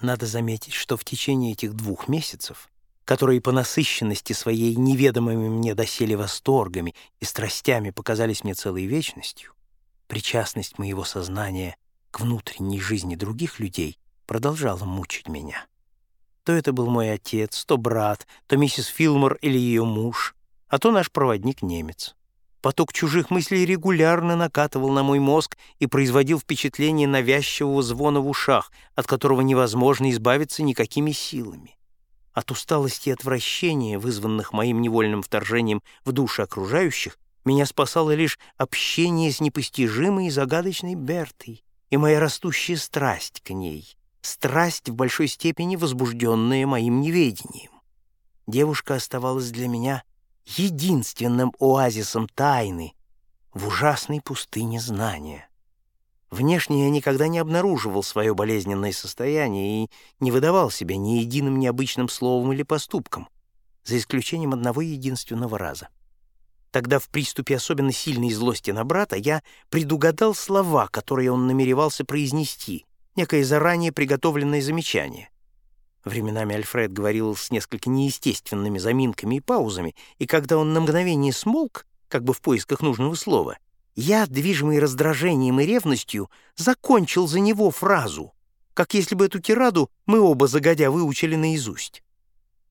Надо заметить, что в течение этих двух месяцев, которые по насыщенности своей неведомыми мне доселе восторгами и страстями показались мне целой вечностью, причастность моего сознания к внутренней жизни других людей продолжала мучить меня. То это был мой отец, то брат, то миссис Филмор или ее муж, а то наш проводник-немец. Поток чужих мыслей регулярно накатывал на мой мозг и производил впечатление навязчивого звона в ушах, от которого невозможно избавиться никакими силами. От усталости и отвращения, вызванных моим невольным вторжением в души окружающих, меня спасало лишь общение с непостижимой и загадочной Бертой и моя растущая страсть к ней, страсть в большой степени возбужденная моим неведением. Девушка оставалась для меня единственным оазисом тайны в ужасной пустыне знания. Внешне я никогда не обнаруживал свое болезненное состояние и не выдавал себя ни единым необычным словом или поступком, за исключением одного единственного раза. Тогда в приступе особенно сильной злости на брата я предугадал слова, которые он намеревался произнести, некое заранее приготовленное замечание. Временами Альфред говорил с несколько неестественными заминками и паузами, и когда он на мгновение смолк, как бы в поисках нужного слова, я, движимый раздражением и ревностью, закончил за него фразу, как если бы эту тираду мы оба загодя выучили наизусть.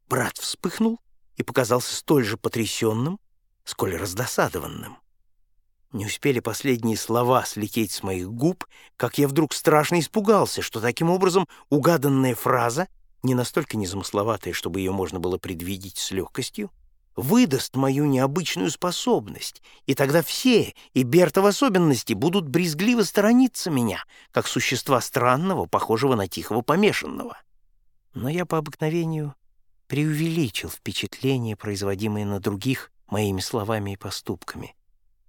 Брат вспыхнул и показался столь же потрясенным, сколь раздосадованным. Не успели последние слова слететь с моих губ, как я вдруг страшно испугался, что таким образом угаданная фраза не настолько незамысловатая, чтобы ее можно было предвидеть с легкостью, выдаст мою необычную способность, и тогда все, и Берта в особенности, будут брезгливо сторониться меня, как существа странного, похожего на тихого помешанного. Но я по обыкновению преувеличил впечатление, производимое на других моими словами и поступками,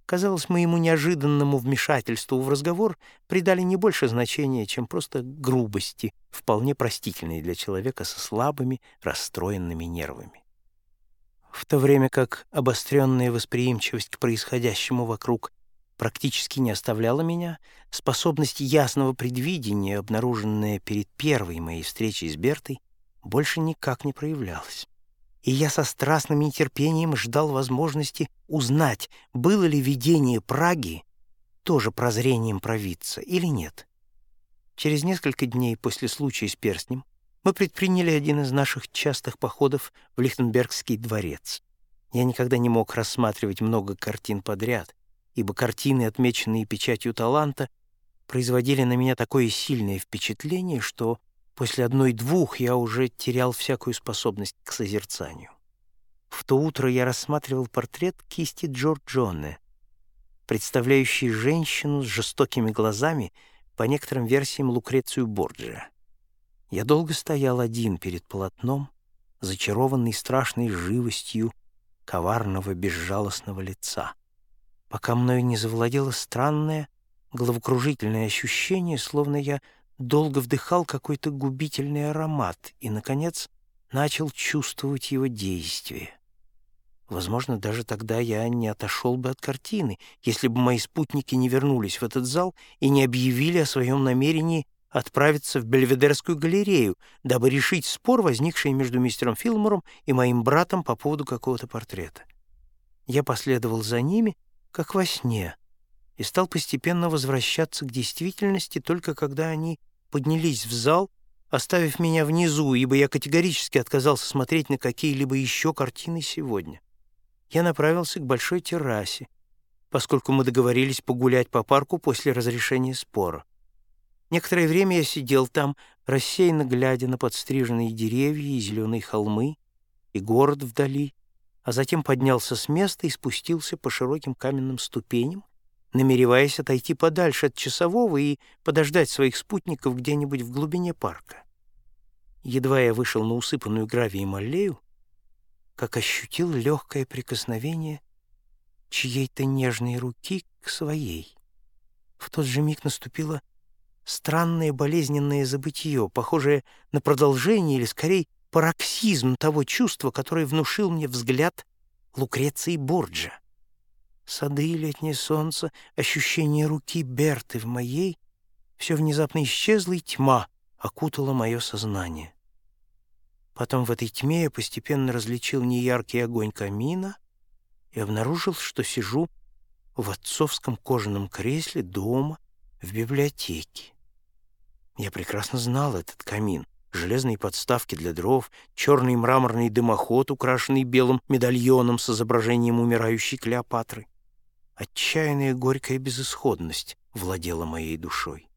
казалось, моему неожиданному вмешательству в разговор придали не больше значения, чем просто грубости, вполне простительные для человека со слабыми, расстроенными нервами. В то время как обостренная восприимчивость к происходящему вокруг практически не оставляла меня, способность ясного предвидения, обнаруженная перед первой моей встречей с Бертой, больше никак не проявлялась и я со страстным нетерпением ждал возможности узнать, было ли видение Праги тоже прозрением провидца или нет. Через несколько дней после случая с перстнем мы предприняли один из наших частых походов в Лихтенбергский дворец. Я никогда не мог рассматривать много картин подряд, ибо картины, отмеченные печатью таланта, производили на меня такое сильное впечатление, что После одной-двух я уже терял всякую способность к созерцанию. То утро я рассматривал портрет кисти Джорджоне, представляющий женщину с жестокими глазами, по некоторым версиям Лукрецию Борджиа. Я долго стоял один перед полотном, зачарованный страшной живостью коварного безжалостного лица, пока мною не завладело странное, головокружительное ощущение, словно я долго вдыхал какой-то губительный аромат и, наконец, начал чувствовать его действие. Возможно, даже тогда я не отошел бы от картины, если бы мои спутники не вернулись в этот зал и не объявили о своем намерении отправиться в Бельведерскую галерею, дабы решить спор, возникший между мистером Филмором и моим братом по поводу какого-то портрета. Я последовал за ними, как во сне, и стал постепенно возвращаться к действительности только когда они поднялись в зал, оставив меня внизу, ибо я категорически отказался смотреть на какие-либо еще картины сегодня. Я направился к большой террасе, поскольку мы договорились погулять по парку после разрешения спора. Некоторое время я сидел там, рассеянно глядя на подстриженные деревья и зеленые холмы, и город вдали, а затем поднялся с места и спустился по широким каменным ступеням, намереваясь отойти подальше от часового и подождать своих спутников где-нибудь в глубине парка. Едва я вышел на усыпанную гравием аллею, как ощутил легкое прикосновение чьей-то нежной руки к своей. В тот же миг наступило странное болезненное забытье, похожее на продолжение или, скорее, пароксизм того чувства, которое внушил мне взгляд Лукреции Борджа. Сады, летнее солнце, ощущение руки Берты в моей — все внезапно исчезло, и тьма окутало мое сознание. Потом в этой тьме я постепенно различил неяркий огонь камина и обнаружил, что сижу в отцовском кожаном кресле дома в библиотеке. Я прекрасно знал этот камин. Железные подставки для дров, черный мраморный дымоход, украшенный белым медальоном с изображением умирающей Клеопатры. Отчаянная горькая безысходность владела моей душой.